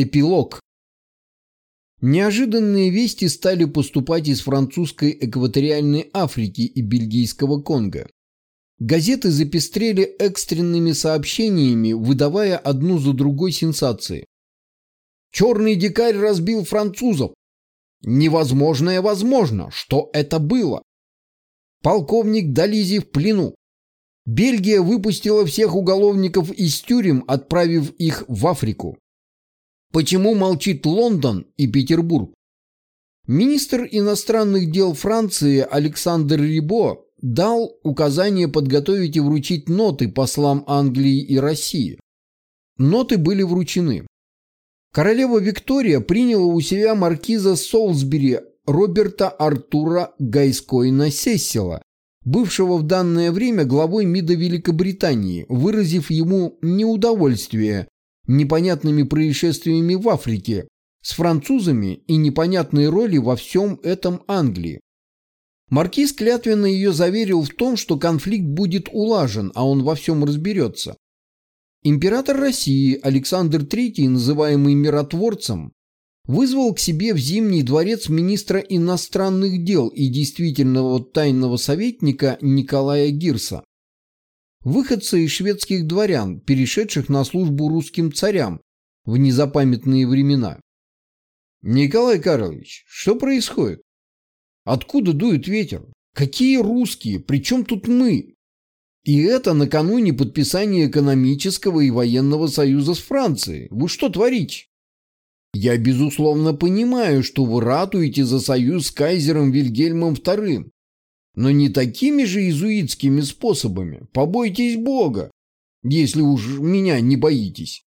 Эпилог. Неожиданные вести стали поступать из французской экваториальной Африки и бельгийского Конго. Газеты запестрели экстренными сообщениями, выдавая одну за другой сенсации. «Черный дикарь разбил французов! Невозможное возможно! Что это было?» «Полковник Дализи в плену! Бельгия выпустила всех уголовников из тюрем, отправив их в Африку. Почему молчит Лондон и Петербург? Министр иностранных дел Франции Александр Рибо дал указание подготовить и вручить ноты послам Англии и России. Ноты были вручены. Королева Виктория приняла у себя маркиза Солсбери Роберта Артура Гайскойна Сессела, бывшего в данное время главой МИДа Великобритании, выразив ему неудовольствие непонятными происшествиями в Африке, с французами и непонятной роли во всем этом Англии. Маркиз клятвенно ее заверил в том, что конфликт будет улажен, а он во всем разберется. Император России Александр III, называемый миротворцем, вызвал к себе в Зимний дворец министра иностранных дел и действительного тайного советника Николая Гирса выходцы из шведских дворян, перешедших на службу русским царям в незапамятные времена. Николай Карлович, что происходит? Откуда дует ветер? Какие русские? Причем тут мы? И это накануне подписания экономического и военного союза с Францией. Вы что творите? Я, безусловно, понимаю, что вы ратуете за союз с кайзером Вильгельмом II, но не такими же иезуитскими способами. Побойтесь Бога, если уж меня не боитесь.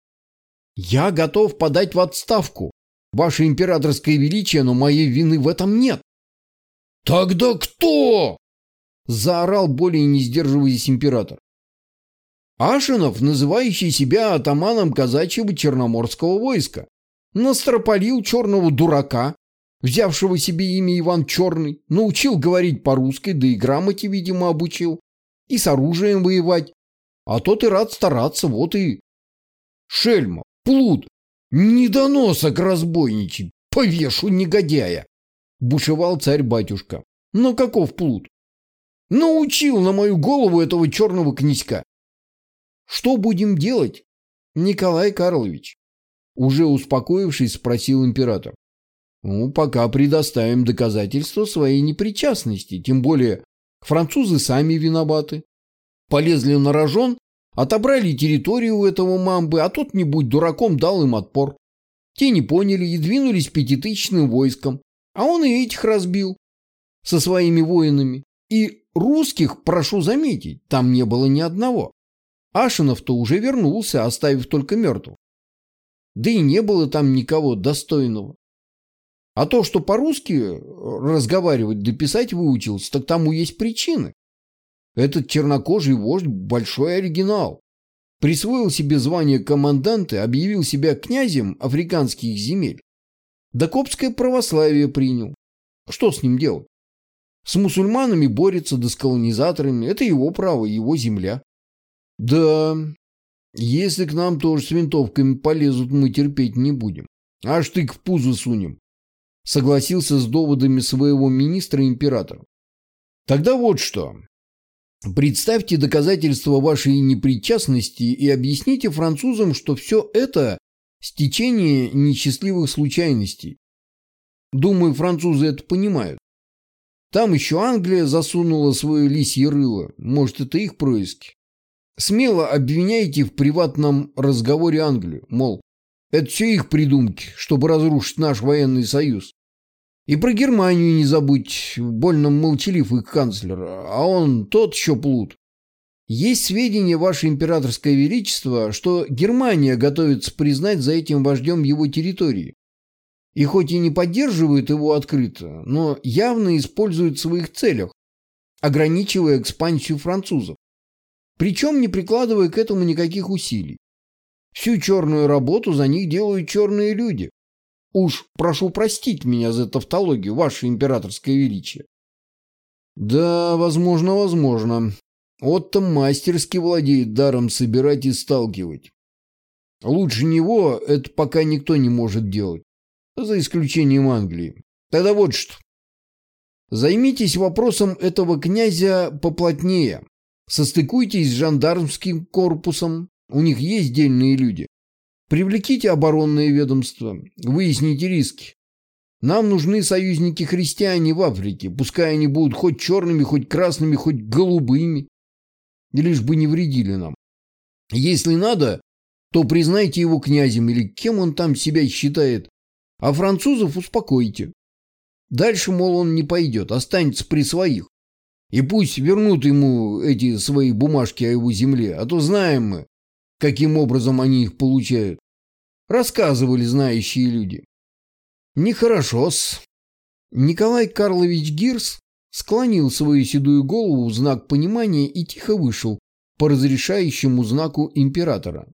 Я готов подать в отставку, ваше императорское величие, но моей вины в этом нет. Тогда кто? Заорал более не сдерживаясь император. Ашинов, называющий себя атаманом казачьего черноморского войска, настропалил черного дурака, взявшего себе имя Иван Черный, научил говорить по-русски, да и грамоте, видимо, обучил, и с оружием воевать. А тот и рад стараться, вот и... Шельма, плут, недоносок разбойничий, повешу негодяя, бушевал царь-батюшка. Но каков плут? Научил на мою голову этого черного князька. Что будем делать, Николай Карлович? Уже успокоившись, спросил император. Ну, пока предоставим доказательства своей непричастности, тем более французы сами виноваты. Полезли на рожон, отобрали территорию у этого мамбы, а тот, не будь дураком, дал им отпор. Те не поняли и двинулись пятитысячным войском, а он и этих разбил со своими воинами. И русских, прошу заметить, там не было ни одного. Ашинов-то уже вернулся, оставив только мертвых. Да и не было там никого достойного. А то, что по-русски разговаривать да писать выучился, так тому есть причины. Этот чернокожий вождь – большой оригинал. Присвоил себе звание команданта, объявил себя князем африканских земель. Да копское православие принял. Что с ним делать? С мусульманами борется, да с колонизаторами. Это его право, его земля. Да, если к нам тоже с винтовками полезут, мы терпеть не будем. Аж тык в пузо сунем. Согласился с доводами своего министра император. Тогда вот что. Представьте доказательства вашей непричастности и объясните французам, что все это стечение несчастливых случайностей. Думаю, французы это понимают. Там еще Англия засунула свое лисье рыло. Может, это их происки. Смело обвиняйте в приватном разговоре Англию. Мол, это все их придумки, чтобы разрушить наш военный союз. И про Германию не забудь, больно молчалив их канцлер, а он тот еще плут. Есть сведения, Ваше Императорское Величество, что Германия готовится признать за этим вождем его территории. И хоть и не поддерживают его открыто, но явно используют в своих целях, ограничивая экспансию французов. Причем не прикладывая к этому никаких усилий. Всю черную работу за них делают черные люди. Уж прошу простить меня за тавтологию, ваше императорское величие. Да, возможно, возможно. Отто мастерски владеет даром собирать и сталкивать. Лучше него это пока никто не может делать, за исключением Англии. Тогда вот что. Займитесь вопросом этого князя поплотнее. Состыкуйтесь с жандармским корпусом, у них есть дельные люди. Привлеките оборонное ведомство, выясните риски. Нам нужны союзники-христиане в Африке, пускай они будут хоть черными, хоть красными, хоть голубыми. Лишь бы не вредили нам. Если надо, то признайте его князем или кем он там себя считает, а французов успокойте. Дальше, мол, он не пойдет, останется при своих. И пусть вернут ему эти свои бумажки о его земле, а то знаем мы, каким образом они их получают. Рассказывали знающие люди. Нехорошо-с. Николай Карлович Гирс склонил свою седую голову в знак понимания и тихо вышел по разрешающему знаку императора.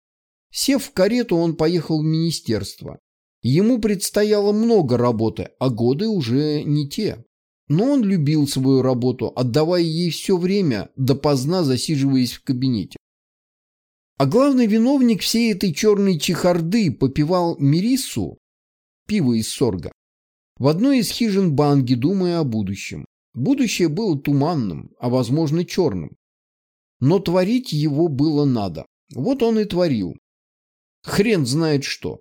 Сев в карету, он поехал в министерство. Ему предстояло много работы, а годы уже не те. Но он любил свою работу, отдавая ей все время, допоздна засиживаясь в кабинете. А главный виновник всей этой черной чехарды попивал Мириссу, пиво из сорга, в одной из хижин Банги, думая о будущем. Будущее было туманным, а возможно черным. Но творить его было надо. Вот он и творил. Хрен знает что.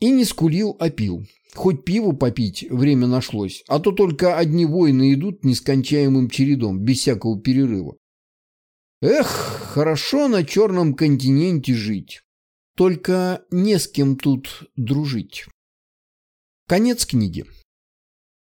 И не скулил, а пил. Хоть пиво попить время нашлось, а то только одни войны идут нескончаемым чередом, без всякого перерыва. Эх, хорошо на черном континенте жить. Только не с кем тут дружить. Конец книги.